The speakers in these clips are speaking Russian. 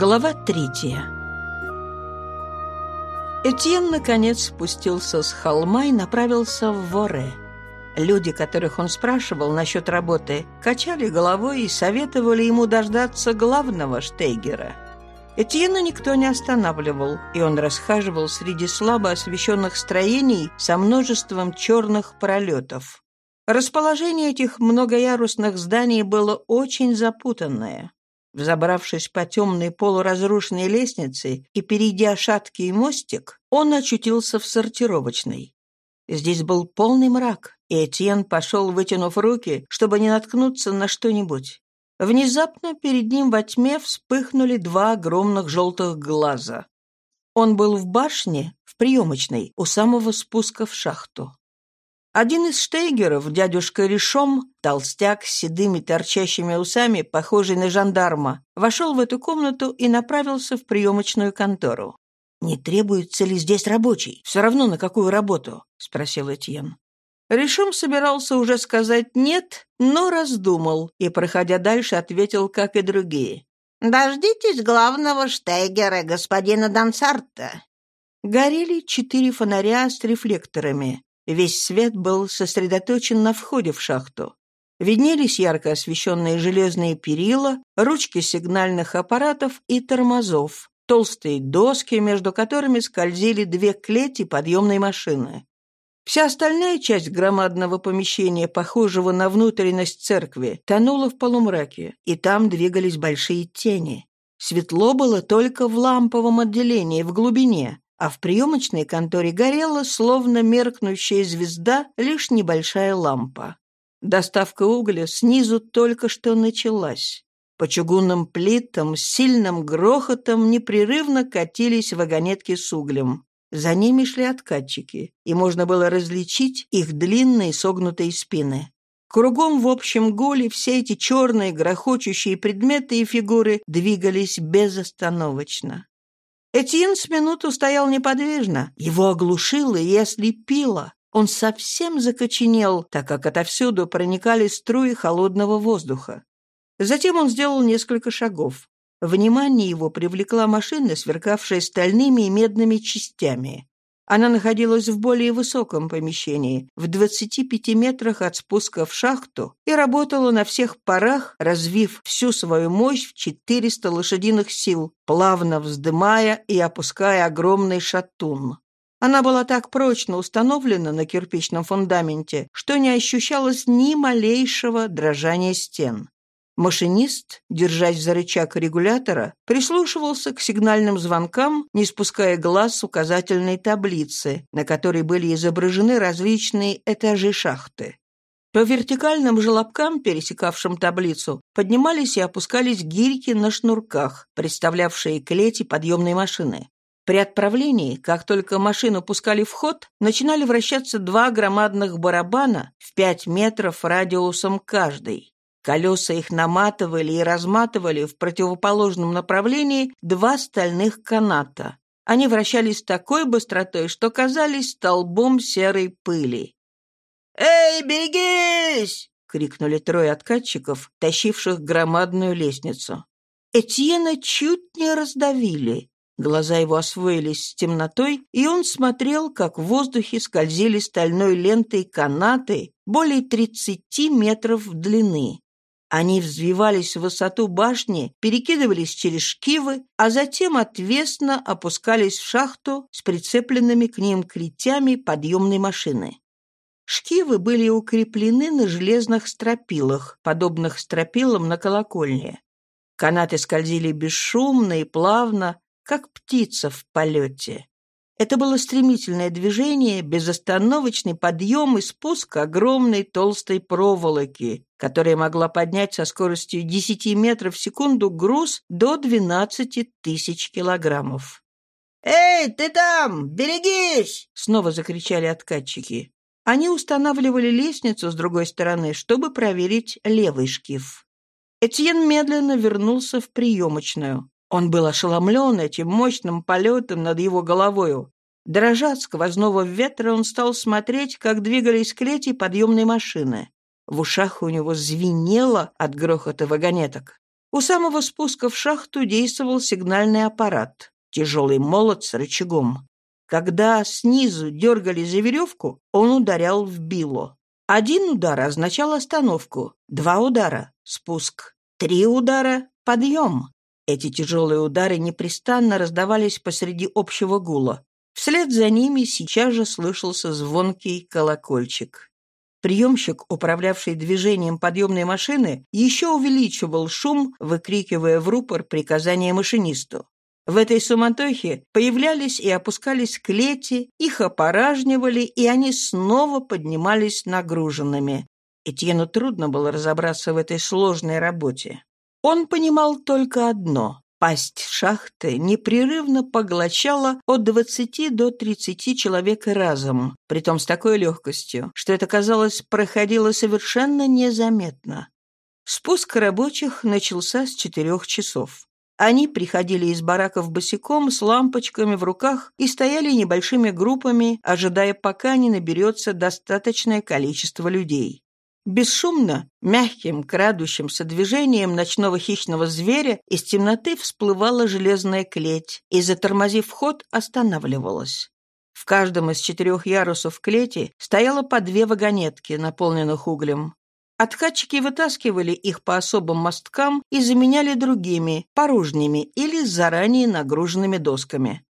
Глава третья Этьен, наконец, спустился с холма и направился в Воре. Люди, которых он спрашивал насчет работы, качали головой и советовали ему дождаться главного Штейгера. Этьена никто не останавливал, и он расхаживал среди слабо освещенных строений со множеством черных пролетов. Расположение этих многоярусных зданий было очень запутанное. Взобравшись по темной полуразрушенной лестнице и перейдя шаткий мостик, он очутился в сортировочной. Здесь был полный мрак, и Этьен пошел, вытянув руки, чтобы не наткнуться на что-нибудь. Внезапно перед ним во тьме вспыхнули два огромных желтых глаза. Он был в башне, в приемочной, у самого спуска в шахту. Один из штейгеров, дядюшка Решом, толстяк с седыми торчащими усами, похожий на жандарма, вошел в эту комнату и направился в приемочную контору. «Не требуется ли здесь рабочий? Все равно на какую работу?» — спросил Этьен. Решом собирался уже сказать «нет», но раздумал и, проходя дальше, ответил, как и другие. «Дождитесь главного штейгера, господина Дансарта». Горели четыре фонаря с рефлекторами. Весь свет был сосредоточен на входе в шахту. Виднелись ярко освещенные железные перила, ручки сигнальных аппаратов и тормозов, толстые доски, между которыми скользили две клети подъемной машины. Вся остальная часть громадного помещения, похожего на внутренность церкви, тонула в полумраке, и там двигались большие тени. Светло было только в ламповом отделении, в глубине, а в приемочной конторе горела, словно меркнущая звезда, лишь небольшая лампа. Доставка угля снизу только что началась. По чугунным плитам с сильным грохотом непрерывно катились вагонетки с углем. За ними шли откатчики, и можно было различить их длинные согнутые спины. Кругом в общем гуле все эти черные грохочущие предметы и фигуры двигались безостановочно. Этьен с минуту стоял неподвижно. Его оглушило и ослепило. Он совсем закоченел, так как отовсюду проникали струи холодного воздуха. Затем он сделал несколько шагов. Внимание его привлекла машина, сверкавшая стальными и медными частями. Она находилась в более высоком помещении, в 25 метрах от спуска в шахту, и работала на всех парах, развив всю свою мощь в 400 лошадиных сил, плавно вздымая и опуская огромный шатун. Она была так прочно установлена на кирпичном фундаменте, что не ощущалось ни малейшего дрожания стен. Машинист, держась за рычаг регулятора, прислушивался к сигнальным звонкам, не спуская глаз с указательной таблицы, на которой были изображены различные этажи шахты. По вертикальным желобкам, пересекавшим таблицу, поднимались и опускались гирьки на шнурках, представлявшие клети подъемной машины. При отправлении, как только машину пускали в ход, начинали вращаться два громадных барабана в 5 метров радиусом каждый. Колеса их наматывали и разматывали в противоположном направлении два стальных каната. Они вращались с такой быстротой, что казались столбом серой пыли. «Эй, берегись!» — крикнули трое откатчиков, тащивших громадную лестницу. Этьена чуть не раздавили. Глаза его освоились с темнотой, и он смотрел, как в воздухе скользили стальной лентой канаты более 30 метров в длины. Они взвивались в высоту башни, перекидывались через шкивы, а затем отвесно опускались в шахту с прицепленными к ним клетями подъемной машины. Шкивы были укреплены на железных стропилах, подобных стропилам на колокольне. Канаты скользили бесшумно и плавно, как птица в полете. Это было стремительное движение, безостановочный подъем и спуск огромной толстой проволоки, которая могла поднять со скоростью 10 метров в секунду груз до 12 тысяч килограммов. «Эй, ты там! Берегись!» — снова закричали откатчики. Они устанавливали лестницу с другой стороны, чтобы проверить левый шкив. Этьен медленно вернулся в приемочную. Он был ошеломлен этим мощным полетом над его головою. Дрожа от сквозного ветра, он стал смотреть, как двигались клети подъемной машины. В ушах у него звенело от грохота вагонеток. У самого спуска в шахту действовал сигнальный аппарат, тяжелый молот с рычагом. Когда снизу дергали за веревку, он ударял в било. Один удар означал остановку, два удара — спуск, три удара — подъем. Эти тяжелые удары непрестанно раздавались посреди общего гула. Вслед за ними сейчас же слышался звонкий колокольчик. Приемщик, управлявший движением подъемной машины, еще увеличивал шум, выкрикивая в рупор приказания машинисту. В этой суматохе появлялись и опускались клети, их опоражнивали, и они снова поднимались нагруженными. Этьену трудно было разобраться в этой сложной работе. Он понимал только одно — пасть шахты непрерывно поглощала от 20 до 30 человек разом, притом с такой легкостью, что это, казалось, проходило совершенно незаметно. Спуск рабочих начался с четырех часов. Они приходили из бараков босиком с лампочками в руках и стояли небольшими группами, ожидая, пока не наберется достаточное количество людей. Бесшумно, мягким, крадущимся движением ночного хищного зверя из темноты всплывала железная клеть и, затормозив вход, останавливалась. В каждом из четырех ярусов клети стояло по две вагонетки, наполненных углем. Откатчики вытаскивали их по особым мосткам и заменяли другими, порожними или заранее нагруженными досками.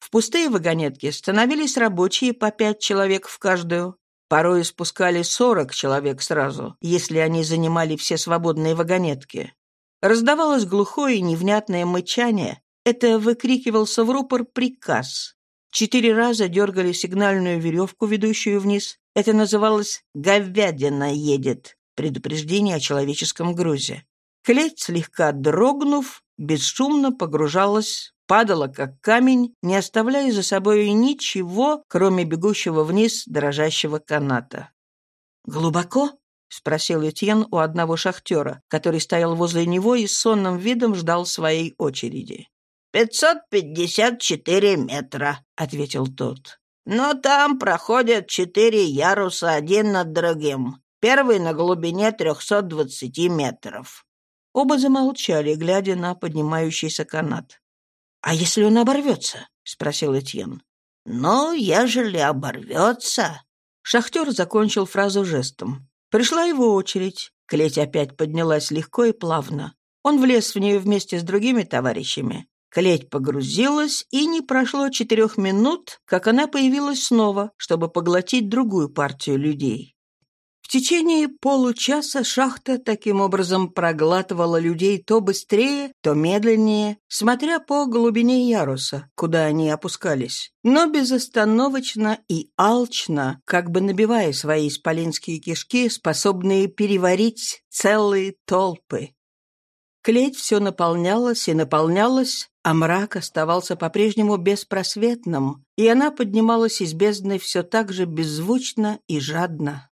В пустые вагонетки становились рабочие по пять человек в каждую. Порой спускали сорок человек сразу, если они занимали все свободные вагонетки. Раздавалось глухое и невнятное мычание. Это выкрикивался в рупор приказ. Четыре раза дергали сигнальную веревку, ведущую вниз. Это называлось «говядина едет» предупреждение о человеческом грузе. Клеть, слегка дрогнув, бесшумно погружалась, падала как камень, не оставляя за собой ничего, кроме бегущего вниз дрожащего каната. «Глубоко?» — спросил Этьен у одного шахтера, который стоял возле него и с сонным видом ждал своей очереди. «Пятьсот пятьдесят четыре метра», — ответил тот. «Но там проходят четыре яруса один над другим. Первый на глубине 320 метров. Оба замолчали, глядя на поднимающийся канат. «А если он оборвется?» — спросил Этьен. «Ну, ежели оборвется...» Шахтер закончил фразу жестом. Пришла его очередь. Клеть опять поднялась легко и плавно. Он влез в нее вместе с другими товарищами. Клеть погрузилась, и не прошло четырех минут, как она появилась снова, чтобы поглотить другую партию людей. Течение получаса шахта таким образом проглатывала людей то быстрее, то медленнее, смотря по глубине яруса, куда они опускались, но безостановочно и алчно, как бы набивая свои исполинские кишки, способные переварить целые толпы. Клеть все наполнялась и наполнялась, а мрак оставался по-прежнему беспросветным, и она поднималась из бездны все так же беззвучно и жадно.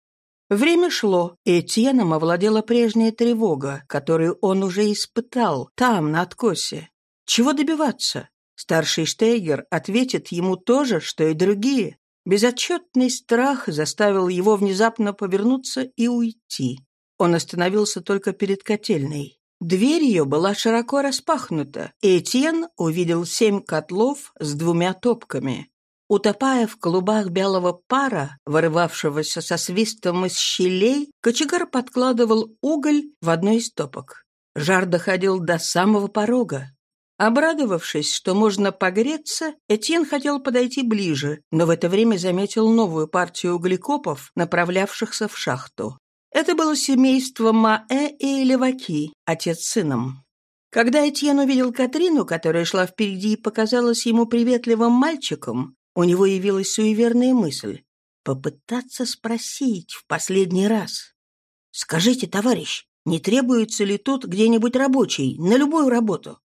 Время шло, и Этьеном овладела прежняя тревога, которую он уже испытал там, на откосе. Чего добиваться? Старший Штейгер ответит ему то же, что и другие. Безотчетный страх заставил его внезапно повернуться и уйти. Он остановился только перед котельной. Дверь ее была широко распахнута, и Этьен увидел семь котлов с двумя топками. Утопая в клубах белого пара, вырывавшегося со свистом из щелей, кочегар подкладывал уголь в одной из топок. Жар доходил до самого порога. Обрадовавшись, что можно погреться, Этьен хотел подойти ближе, но в это время заметил новую партию углекопов, направлявшихся в шахту. Это было семейство Маэ и Леваки, отец с сыном. Когда Этьен увидел Катрину, которая шла впереди и показалась ему приветливым мальчиком, у него явилась суеверная мысль — попытаться спросить в последний раз. «Скажите, товарищ, не требуется ли тут где-нибудь рабочий, на любую работу?»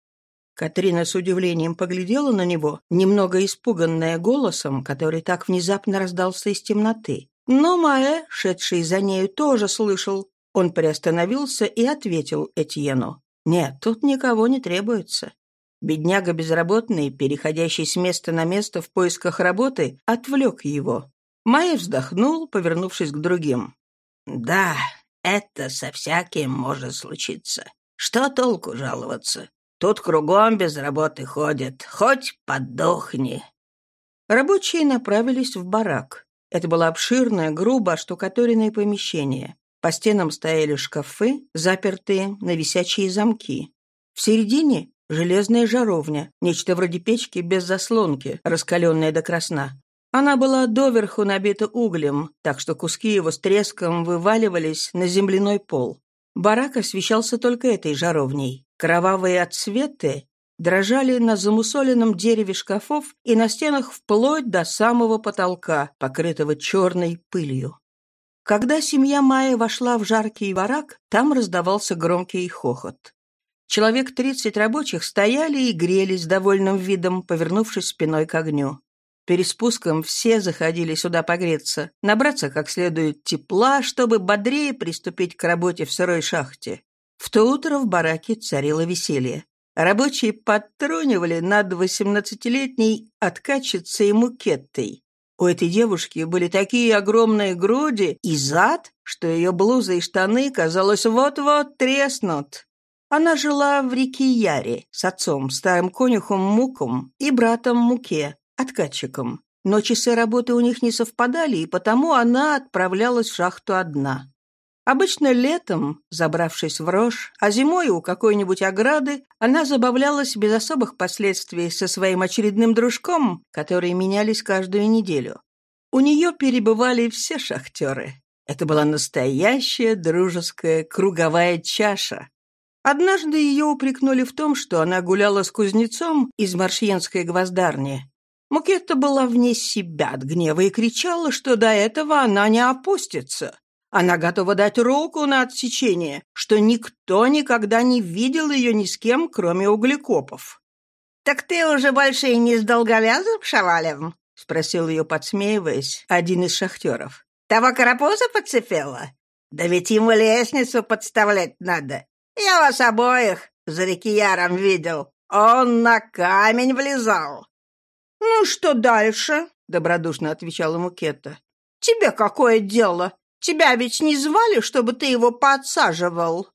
Катрина с удивлением поглядела на него, немного испуганная голосом, который так внезапно раздался из темноты. Но Маэ, шедший за нею, тоже слышал. Он приостановился и ответил Этьену. «Нет, тут никого не требуется. Бедняга безработный, переходящий с места на место в поисках работы, отвлек его. Майя вздохнул, повернувшись к другим. «Да, это со всяким может случиться. Что толку жаловаться? Тут кругом без работы ходят. Хоть подохни. Рабочие направились в барак. Это было обширное, грубо оштукатуренное помещение. По стенам стояли шкафы, запертые на висячие замки. В середине — железная жаровня, нечто вроде печки без заслонки, раскаленная до красна. Она была доверху набита углем, так что куски его с треском вываливались на земляной пол. Барак освещался только этой жаровней. Кровавые отсветы дрожали на замусоленном дереве шкафов и на стенах вплоть до самого потолка, покрытого черной пылью. Когда семья Майи вошла в жаркий барак, там раздавался громкий хохот. Человек тридцать рабочих стояли и грелись довольным видом, повернувшись спиной к огню. Перед спуском все заходили сюда погреться, набраться как следует тепла, чтобы бодрее приступить к работе в сырой шахте. В то утро в бараке царило веселье. Рабочие подтрунивали над восемнадцатилетней откачицей Мукеттой. У этой девушки были такие огромные груди и зад, что ее блуза и штаны, казалось, вот-вот треснут. Она жила в реке Яре с отцом, старым конюхом Муком и братом Муке, откатчиком. Но часы работы у них не совпадали, и потому она отправлялась в шахту одна. Обычно летом, забравшись в рожь, а зимой у какой-нибудь ограды, она забавлялась без особых последствий со своим очередным дружком, которые менялись каждую неделю. У нее перебывали все шахтеры. Это была настоящая дружеская круговая чаша. Однажды ее упрекнули в том, что она гуляла с кузнецом из маршьенской гвоздарни. Мукетта была вне себя от гнева и кричала, что до этого она не опустится. Она готова дать руку на отсечение, что никто никогда не видел ее ни с кем, кроме углекопов. «Так ты уже больше и не с долговязым шавалем?» — спросил ее, подсмеиваясь, один из шахтеров. «Того карапуза подцепила? Да ведь ему лестницу подставлять надо. Я вас обоих за рекияром видел. Он на камень влезал». «Ну, что дальше?» — добродушно отвечала Мукетта. «Тебе какое дело? Тебя ведь не звали, чтобы ты его подсаживал?»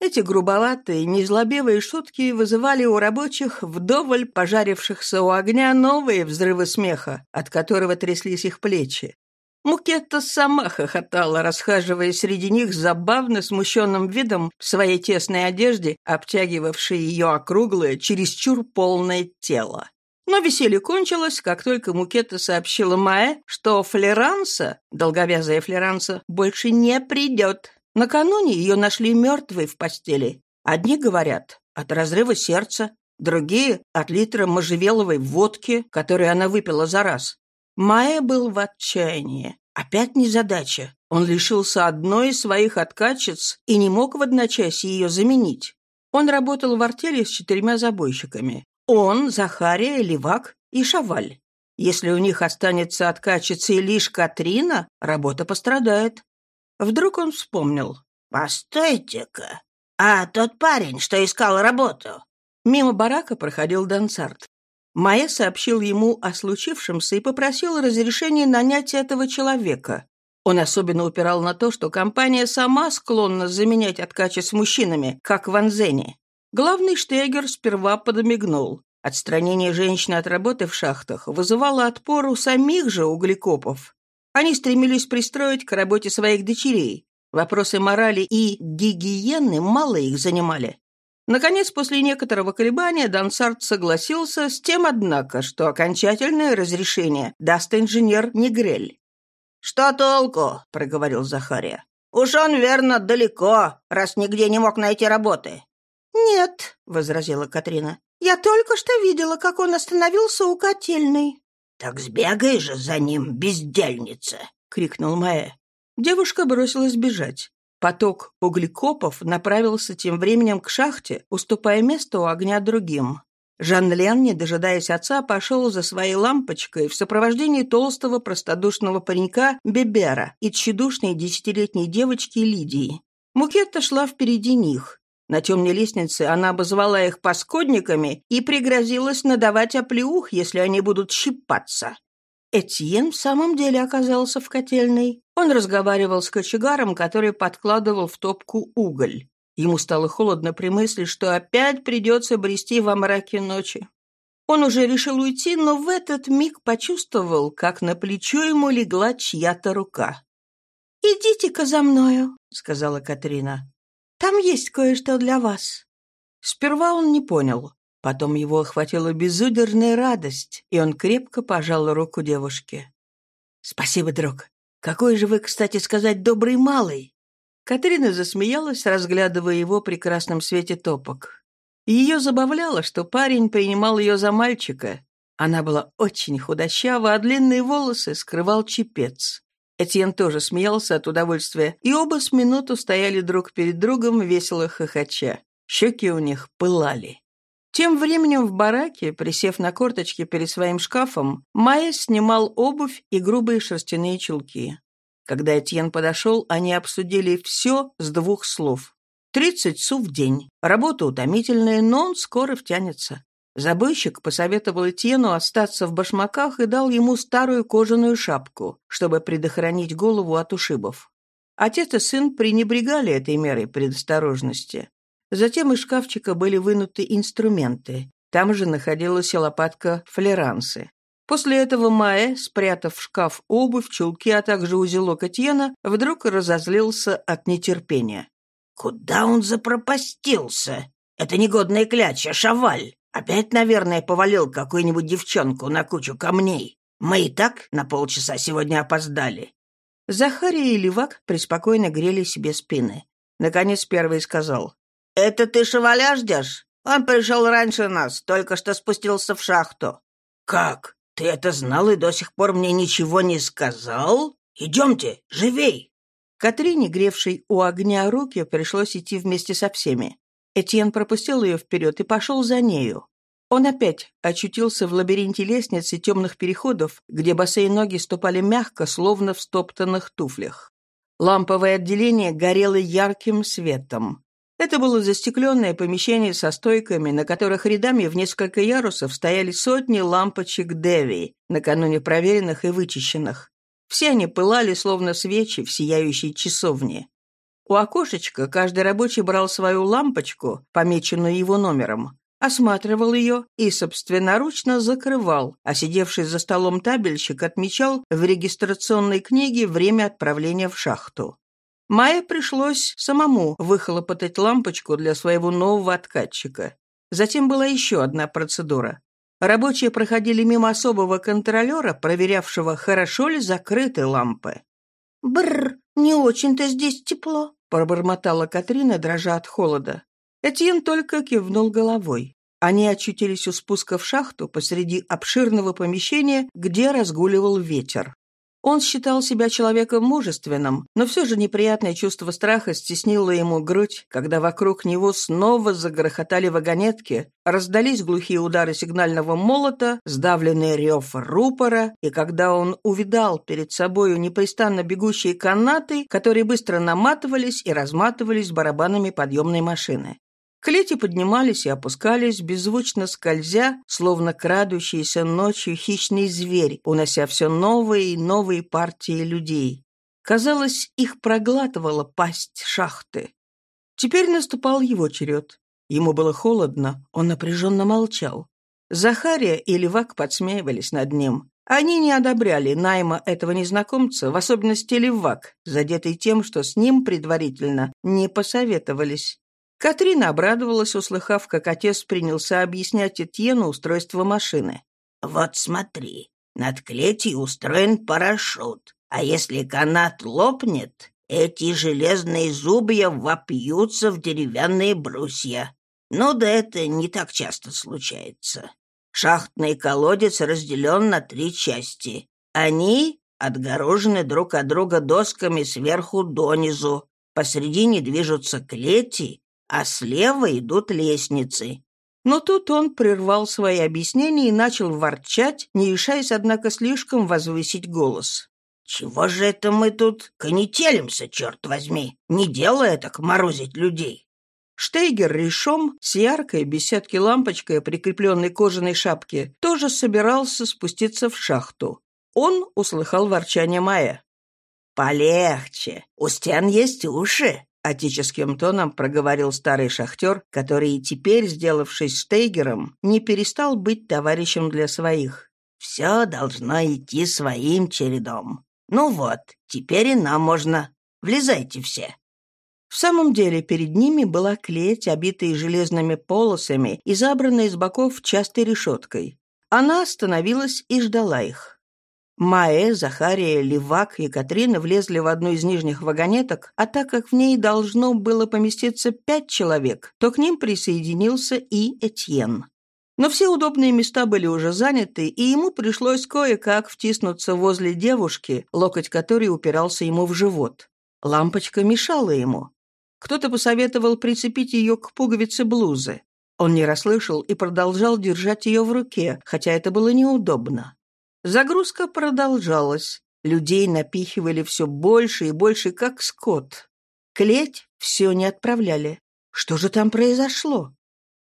Эти грубоватые, незлобивые шутки вызывали у рабочих, вдоволь пожарившихся у огня, новые взрывы смеха, от которого тряслись их плечи. Мукетта сама хохотала, расхаживая среди них забавно смущенным видом в своей тесной одежде, обтягивавшей ее округлое, чересчур полное тело. Но веселье кончилось, как только Мукета сообщила Майе, что Флеранса, долговязая Флеранса, больше не придет. Накануне ее нашли мертвой в постели. Одни говорят от разрыва сердца, другие — от литра можжевеловой водки, которую она выпила за раз. Майя был в отчаянии. Опять незадача. Он лишился одной из своих откачец и не мог в одночасье ее заменить. Он работал в артели с четырьмя забойщиками. Он, Захария, Левак и Шаваль. Если у них останется откачаться и лишь Катрина, работа пострадает. Вдруг он вспомнил. «Постойте-ка, а тот парень, что искал работу?» Мимо барака проходил Дансарт. Майя сообщил ему о случившемся и попросил разрешения нанять этого человека. Он особенно упирал на то, что компания сама склонна заменять откачи с мужчинами, как в Анзене. Главный Штегер сперва подмигнул. Отстранение женщины от работы в шахтах вызывало отпор у самих же углекопов. Они стремились пристроить к работе своих дочерей. Вопросы морали и гигиены мало их занимали. Наконец, после некоторого колебания Дансарт согласился с тем, однако, что окончательное разрешение даст инженер Негрель. «Что толку?» — проговорил Захария. «Уж он, верно, далеко, раз нигде не мог найти работы. «Нет», — возразила Катрина. «Я только что видела, как он остановился у котельной». «Так сбегай же за ним, бездельница!» — крикнул Маэ. Девушка бросилась бежать. Поток углекопов направился тем временем к шахте, уступая место у огня другим. Жан-Лен, не дожидаясь отца, пошел за своей лампочкой в сопровождении толстого простодушного паренька Бебера и тщедушной десятилетней девочки Лидии. Мукетта шла впереди них. На темной лестнице она обозвала их паскудниками и пригрозилась надавать оплеух, если они будут щипаться. Этьен в самом деле оказался в котельной. Он разговаривал с кочегаром, который подкладывал в топку уголь. Ему стало холодно при мысли, что опять придется брести во мраке ночи. Он уже решил уйти, но в этот миг почувствовал, как на плечо ему легла чья-то рука. «Идите-ка за мною», — сказала Катрина. «Там есть кое-что для вас». Сперва он не понял. Потом его охватила безудержная радость, и он крепко пожал руку девушке. «Спасибо, друг. Какой же вы, кстати сказать, добрый малый!» Катрина засмеялась, разглядывая его при красном свете топок. Ее забавляло, что парень принимал ее за мальчика. Она была очень худощава, а длинные волосы скрывал чепец. Этьен тоже смеялся от удовольствия, и оба с минуту стояли друг перед другом, весело хохоча. Щеки у них пылали. Тем временем в бараке, присев на корточки перед своим шкафом, Майя снимал обувь и грубые шерстяные чулки. Когда Этьен подошел, они обсудили все с двух слов. Тридцать су в день. Работа утомительная, но он скоро втянется. Забойщик посоветовал Этьену остаться в башмаках и дал ему старую кожаную шапку, чтобы предохранить голову от ушибов. Отец и сын пренебрегали этой мерой предосторожности. Затем из шкафчика были вынуты инструменты. Там же находилась лопатка флерансы. После этого Маэ, спрятав в шкаф обувь, чулки, а также узелок Этьена, вдруг разозлился от нетерпения. «Куда он запропастился? Это негодная кляча, шаваль. Опять, наверное, повалил какую-нибудь девчонку на кучу камней. Мы и так на полчаса сегодня опоздали». Захария и Левак преспокойно грели себе спины. Наконец первый сказал. «Это ты шеваля ждешь? Он пришел раньше нас, только что спустился в шахту». «Как? Ты это знал и до сих пор мне ничего не сказал? Идемте, живей!» Катрине, гревшей у огня руки, пришлось идти вместе со всеми. Этьен пропустил ее вперед и пошел за нею. Он опять очутился в лабиринте лестниц и темных переходов, где босые ноги ступали мягко, словно в стоптанных туфлях. Ламповое отделение горело ярким светом. Это было застекленное помещение со стойками, на которых рядами в несколько ярусов стояли сотни лампочек Деви, накануне проверенных и вычищенных. Все они пылали, словно свечи в сияющей часовне. У окошечка каждый рабочий брал свою лампочку, помеченную его номером, осматривал ее и собственноручно закрывал, а сидевший за столом табельщик отмечал в регистрационной книге время отправления в шахту. Майе пришлось самому выхлопотать лампочку для своего нового откатчика. Затем была еще одна процедура. Рабочие проходили мимо особого контролера, проверявшего, хорошо ли закрыты лампы. «Бррр, не очень-то здесь тепло», — пробормотала Катрина, дрожа от холода. Этьен только кивнул головой. Они очутились у спуска в шахту посреди обширного помещения, где разгуливал ветер. Он считал себя человеком мужественным, но все же неприятное чувство страха стеснило ему грудь, когда вокруг него снова загрохотали вагонетки, раздались глухие удары сигнального молота, сдавленный рев рупора, и когда он увидал перед собою непрестанно бегущие канаты, которые быстро наматывались и разматывались барабанами подъемной машины. Клети поднимались и опускались, беззвучно скользя, словно крадущийся ночью хищный зверь, унося все новые и новые партии людей. Казалось, их проглатывала пасть шахты. Теперь наступал его черед. Ему было холодно, он напряженно молчал. Захария и Левак подсмеивались над ним. Они не одобряли найма этого незнакомца, в особенности Левак, задетый тем, что с ним предварительно не посоветовались. Катрина обрадовалась, услыхав, как отец принялся объяснять Этьену устройство машины. «Вот смотри, над клетью устроен парашют, а если канат лопнет, эти железные зубья вопьются в деревянные брусья. Ну да это не так часто случается. Шахтный колодец разделен на три части. Они отгорожены друг от друга досками сверху донизу. Посредине движутся клети, а слева идут лестницы. Но тут он прервал свои объяснения и начал ворчать, не решаясь, однако, слишком возвысить голос. «Чего же это мы тут конетелимся, черт возьми, не делая так морозить людей?» Штейгер решом с яркой беседки лампочкой, прикрепленной кожаной шапке, тоже собирался спуститься в шахту. Он услыхал ворчание Майя. «Полегче, у стен есть уши. — отеческим тоном проговорил старый шахтер, который теперь, сделавшись штейгером, не перестал быть товарищем для своих. «Все должно идти своим чередом. Ну вот, теперь и нам можно. Влезайте все». В самом деле перед ними была клеть, обитая железными полосами и забранная с боков частой решеткой. Она остановилась и ждала их. Маэ, Захария, Левак и Катрина влезли в одну из нижних вагонеток, а так как в ней должно было поместиться пять человек, то к ним присоединился и Этьен. Но все удобные места были уже заняты, и ему пришлось кое-как втиснуться возле девушки, локоть которой упирался ему в живот. Лампочка мешала ему. Кто-то посоветовал прицепить ее к пуговице блузы. Он не расслышал и продолжал держать ее в руке, хотя это было неудобно. Загрузка продолжалась. Людей напихивали все больше и больше, как скот. Клеть все не отправляли. Что же там произошло?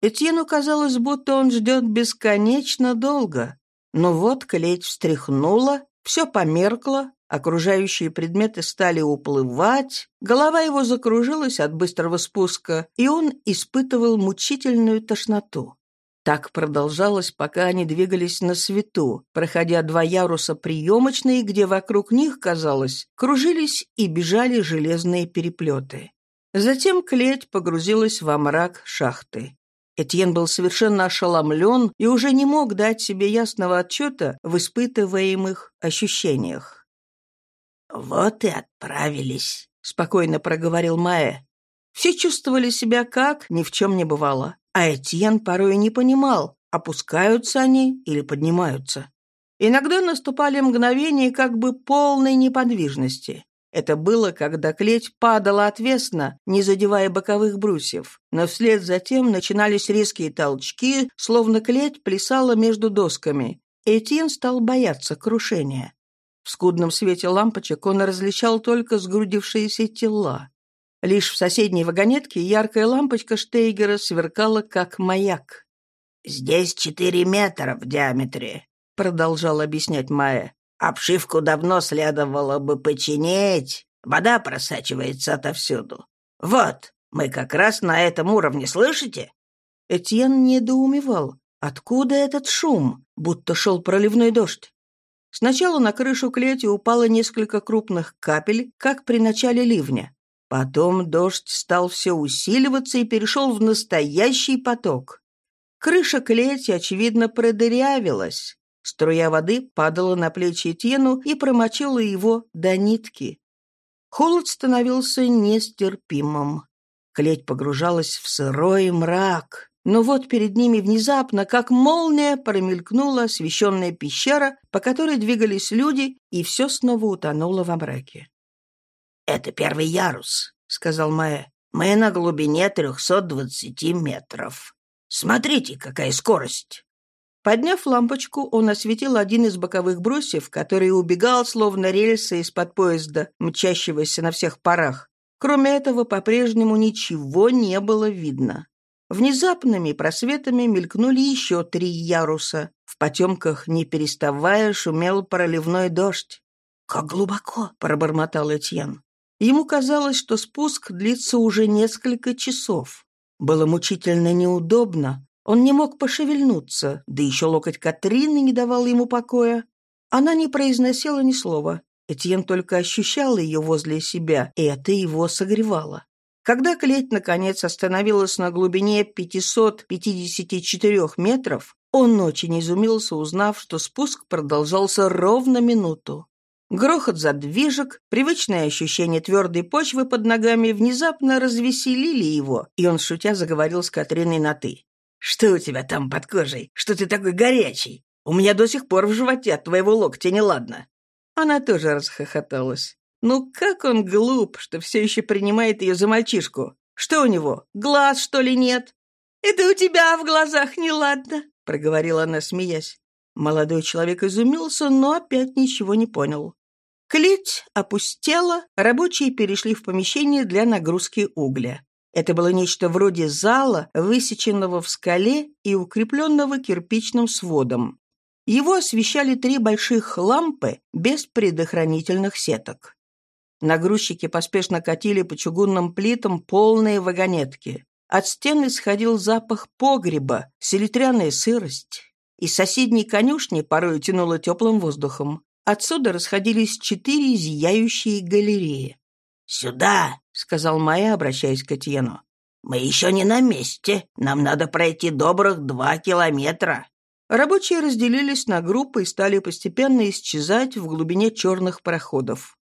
Этьену казалось, будто он ждет бесконечно долго. Но вот клеть встряхнула, все померкло, окружающие предметы стали уплывать, голова его закружилась от быстрого спуска, и он испытывал мучительную тошноту. Так продолжалось, пока они двигались на свету, проходя два яруса приемочные, где вокруг них, казалось, кружились и бежали железные переплеты. Затем клеть погрузилась во мрак шахты. Этьен был совершенно ошеломлен и уже не мог дать себе ясного отчета в испытываемых ощущениях. «Вот и отправились», — спокойно проговорил Маэ. Все чувствовали себя как ни в чем не бывало. А Этьен порой не понимал, опускаются они или поднимаются. Иногда наступали мгновения как бы полной неподвижности. Это было, когда клеть падала отвесно, не задевая боковых брусьев. Но вслед за тем начинались резкие толчки, словно клеть плясала между досками. Этьен стал бояться крушения. В скудном свете лампочек он различал только сгрудившиеся тела. Лишь в соседней вагонетке яркая лампочка Штейгера сверкала, как маяк. «Здесь четыре метра в диаметре», — продолжал объяснять Майя. «Обшивку давно следовало бы починить. Вода просачивается отовсюду. Вот, мы как раз на этом уровне, слышите?» Этьен недоумевал. Откуда этот шум, будто шел проливной дождь? Сначала на крышу клети упало несколько крупных капель, как при начале ливня. Потом дождь стал все усиливаться и перешел в настоящий поток. Крыша клети, очевидно, продырявилась. Струя воды падала на плечи Тену и промочила его до нитки. Холод становился нестерпимым. Клеть погружалась в сырой мрак. Но вот перед ними внезапно, как молния, промелькнула освещенная пещера, по которой двигались люди, и все снова утонуло во мраке. «Это первый ярус», — сказал Маэ. «Мы на глубине 320 метров. Смотрите, какая скорость!» Подняв лампочку, он осветил один из боковых брусьев, который убегал, словно рельсы из-под поезда, мчащегося на всех парах. Кроме этого, по-прежнему ничего не было видно. Внезапными просветами мелькнули еще три яруса. В потемках, не переставая, шумел проливной дождь. «Как глубоко!» — пробормотал Этьен. Ему казалось, что спуск длится уже несколько часов. Было мучительно неудобно. Он не мог пошевельнуться, да еще локоть Катрины не давал ему покоя. Она не произносила ни слова. Этьен только ощущал ее возле себя, и это его согревало. Когда клеть, наконец, остановилась на глубине 554 метров, он очень изумился, узнав, что спуск продолжался ровно минуту. Грохот задвижек, привычное ощущение твердой почвы под ногами внезапно развеселили его, и он, шутя, заговорил с Катриной на «ты». «Что у тебя там под кожей? Что ты такой горячий? У меня до сих пор в животе от твоего локтя неладно». Она тоже расхохоталась. «Ну как он глуп, что все еще принимает ее за мальчишку? Что у него, глаз, что ли, нет?» «Это у тебя в глазах неладно», — проговорила она, смеясь. Молодой человек изумился, но опять ничего не понял. Клеть опустела, рабочие перешли в помещение для нагрузки угля. Это было нечто вроде зала, высеченного в скале и укрепленного кирпичным сводом. Его освещали три больших лампы без предохранительных сеток. Нагрузчики поспешно катили по чугунным плитам полные вагонетки. От стен исходил запах погреба, селитряная сырость. Из соседней конюшни порой тянуло теплым воздухом. Отсюда расходились четыре зияющие галереи. «Сюда!» — сказал Майя, обращаясь к Этьену. «Мы еще не на месте. Нам надо пройти добрых два километра». Рабочие разделились на группы и стали постепенно исчезать в глубине черных проходов.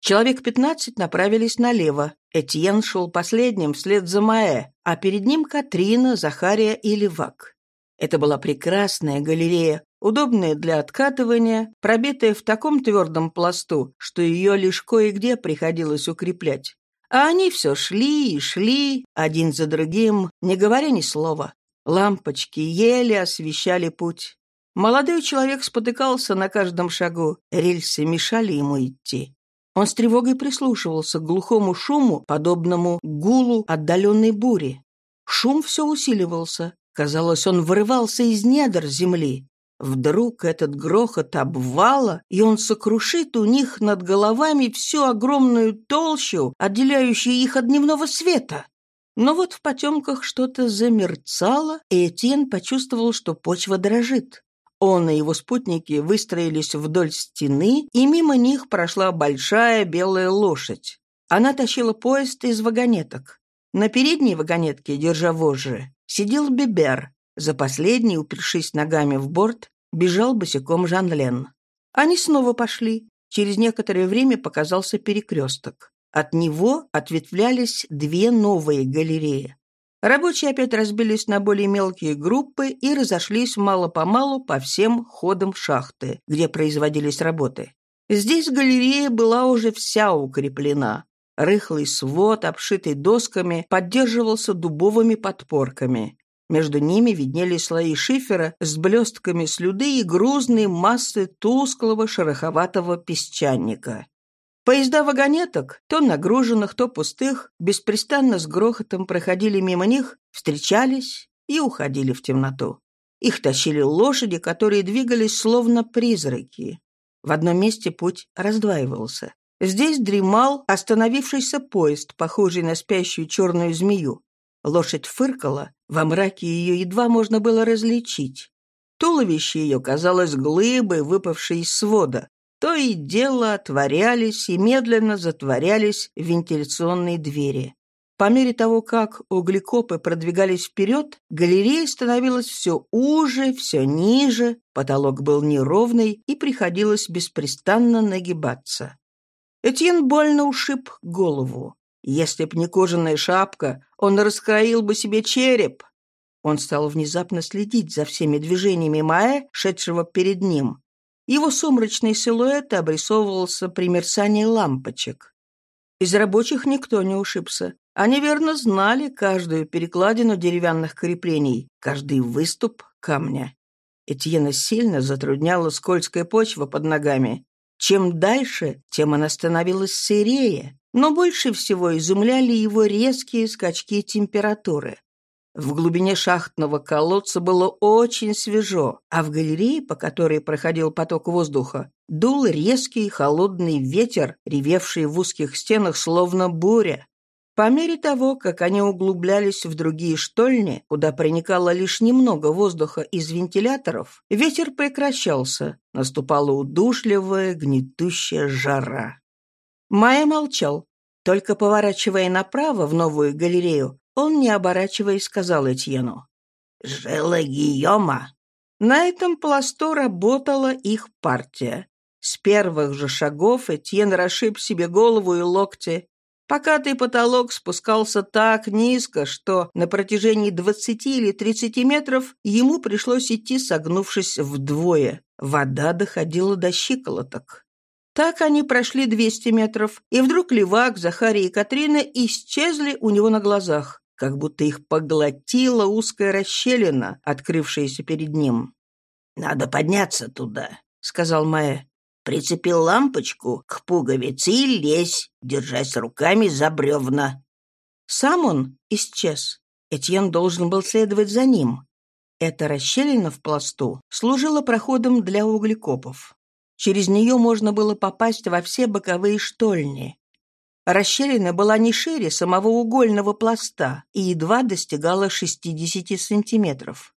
Человек пятнадцать направились налево. Этьен шел последним вслед за Маэ, а перед ним Катрина, Захария и Левак. Это была прекрасная галерея, удобная для откатывания, пробитая в таком твердом пласту, что ее лишь кое-где приходилось укреплять. А они все шли и шли, один за другим, не говоря ни слова. Лампочки еле освещали путь. Молодой человек спотыкался на каждом шагу, рельсы мешали ему идти. Он с тревогой прислушивался к глухому шуму, подобному гулу отдаленной бури. Шум все усиливался. Казалось, он вырывался из недр земли. Вдруг этот грохот обвала, и он сокрушит у них над головами всю огромную толщу, отделяющую их от дневного света. Но вот в потемках что-то замерцало, и Этьен почувствовал, что почва дрожит. Он и его спутники выстроились вдоль стены, и мимо них прошла большая белая лошадь. Она тащила поезд из вагонеток. На передней вагонетке, держа вожжи, сидел Бибер, за последней, упершись ногами в борт, бежал босиком Жан-Лен. Они снова пошли. Через некоторое время показался перекресток. От него ответвлялись две новые галереи. Рабочие опять разбились на более мелкие группы и разошлись мало-помалу по всем ходам шахты, где производились работы. Здесь галерея была уже вся укреплена. Рыхлый свод, обшитый досками, поддерживался дубовыми подпорками. Между ними виднелись слои шифера с блестками слюды и грузные массы тусклого шероховатого песчаника. Поезда вагонеток, то нагруженных, то пустых, беспрестанно с грохотом проходили мимо них, встречались и уходили в темноту. Их тащили лошади, которые двигались словно призраки. В одном месте путь раздваивался. Здесь дремал остановившийся поезд, похожий на спящую черную змею. Лошадь фыркала, во мраке ее едва можно было различить. Туловище ее казалось глыбой, выпавшей из свода. То и дело отворялись и медленно затворялись вентиляционные двери. По мере того, как углекопы продвигались вперед, галерея становилась все уже, все ниже, потолок был неровный и приходилось беспрестанно нагибаться. Этьен больно ушиб голову. Если б не кожаная шапка, он раскроил бы себе череп. Он стал внезапно следить за всеми движениями Маэ, шедшего перед ним. Его сумрачный силуэт обрисовывался при мерцании лампочек. Из рабочих никто не ушибся. Они верно знали каждую перекладину деревянных креплений, каждый выступ камня. Этьена сильно затрудняла скользкая почва под ногами. Чем дальше, тем она становилась сырее, но больше всего изумляли его резкие скачки температуры. В глубине шахтного колодца было очень свежо, а в галерее, по которой проходил поток воздуха, дул резкий холодный ветер, ревевший в узких стенах словно буря. По мере того, как они углублялись в другие штольни, куда проникало лишь немного воздуха из вентиляторов, ветер прекращался, наступала удушливая, гнетущая жара. Майя молчал. Только поворачивая направо в новую галерею, он, не оборачиваясь, сказал Этьену. «Жила Гийома». На этом пласту работала их партия. С первых же шагов Этьен расшиб себе голову и локти, Покатый потолок спускался так низко, что на протяжении двадцати или тридцати метров ему пришлось идти, согнувшись вдвое. Вода доходила до щиколоток. Так они прошли двести метров, и вдруг Левак, Захария и Катрина исчезли у него на глазах, как будто их поглотила узкая расщелина, открывшаяся перед ним. «Надо подняться туда», — сказал Маэ. Прицепил лампочку к пуговице и лезь, держась руками за бревна. Сам он исчез. Этьен должен был следовать за ним. Эта расщелина в пласту служила проходом для углекопов. Через нее можно было попасть во все боковые штольни. Расщелина была не шире самого угольного пласта и едва достигала 60 сантиметров.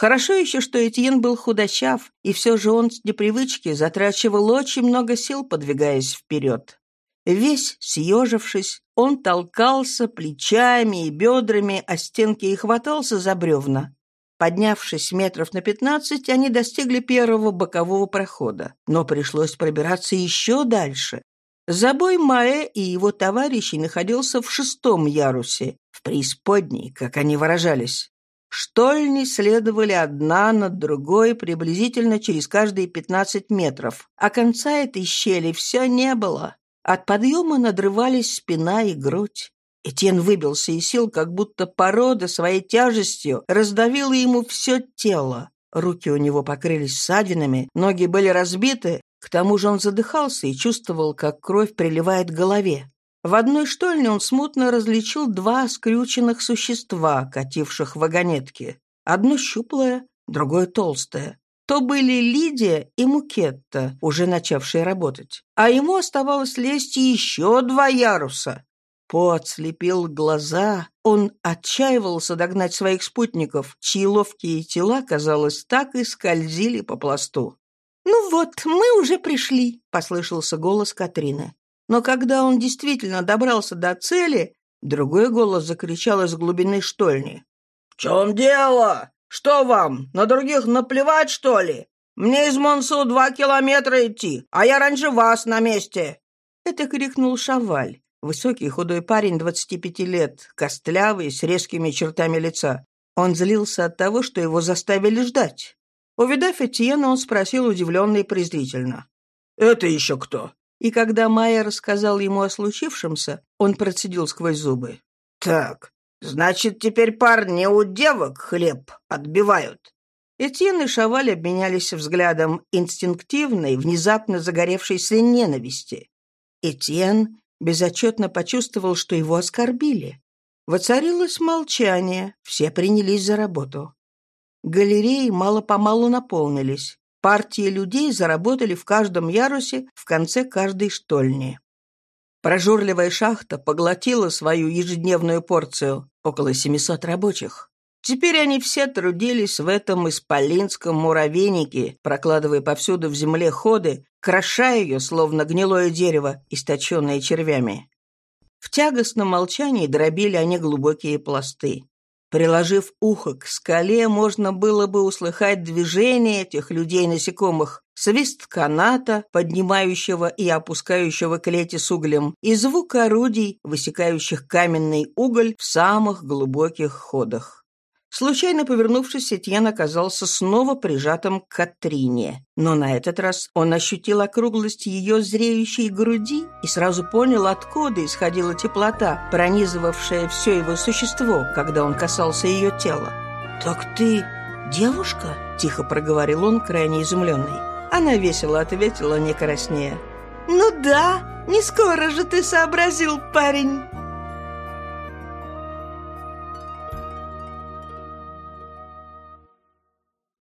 Хорошо еще, что Этьен был худощав, и все же он с непривычки затрачивал очень много сил, подвигаясь вперед. Весь съежившись, он толкался плечами и бедрами о стенки и хватался за бревна. Поднявшись метров на пятнадцать, они достигли первого бокового прохода, но пришлось пробираться еще дальше. Забой Маэ и его товарищей находился в шестом ярусе, в преисподней, как они выражались. Штольни следовали одна над другой приблизительно через каждые пятнадцать метров, а конца этой щели все не было. От подъема надрывались спина и грудь. Этьен выбился из сил, как будто порода своей тяжестью раздавила ему все тело. Руки у него покрылись ссадинами, ноги были разбиты, к тому же он задыхался и чувствовал, как кровь приливает к голове. В одной штольне он смутно различил два скрюченных существа, кативших вагонетки. Одно щуплое, другое толстое. То были Лидия и Мукетта, уже начавшие работать. А ему оставалось лезть еще два яруса. Пот слепил глаза. Он отчаивался догнать своих спутников, чьи ловкие тела, казалось, так и скользили по пласту. «Ну вот, мы уже пришли», — послышался голос Катрины. Но когда он действительно добрался до цели, другой голос закричал из глубины штольни. «В чем дело? Что вам, на других наплевать, что ли? Мне из Монсу два километра идти, а я раньше вас на месте!» Это крикнул Шаваль, высокий худой парень 25 лет, костлявый, с резкими чертами лица. Он злился от того, что его заставили ждать. Увидав Этьена, он спросил удивленно и презрительно. «Это еще кто?» И когда Майя рассказал ему о случившемся, он процедил сквозь зубы. «Так, значит, теперь парни у девок хлеб отбивают». Этьен и Шаваль обменялись взглядом инстинктивной, внезапно загоревшейся ненависти. Этьен безотчетно почувствовал, что его оскорбили. Воцарилось молчание, все принялись за работу. Галереи мало-помалу наполнились. Партии людей заработали в каждом ярусе в конце каждой штольни. Прожорливая шахта поглотила свою ежедневную порцию, около 700 рабочих. Теперь они все трудились в этом исполинском муравейнике, прокладывая повсюду в земле ходы, крошая ее, словно гнилое дерево, источенное червями. В тягостном молчании дробили они глубокие пласты. Приложив ухо к скале, можно было бы услыхать движение этих людей-насекомых, свист каната, поднимающего и опускающего клети с углем, и звук орудий, высекающих каменный уголь в самых глубоких ходах. Случайно повернувшись, Этьен оказался снова прижатым к Катрине. Но на этот раз он ощутил округлость ее зреющей груди и сразу понял, откуда исходила теплота, пронизывавшая все его существо, когда он касался ее тела. «Так ты девушка?» – тихо проговорил он, крайне изумленный. Она весело ответила, не краснея. «Ну да, не скоро же ты сообразил, парень!»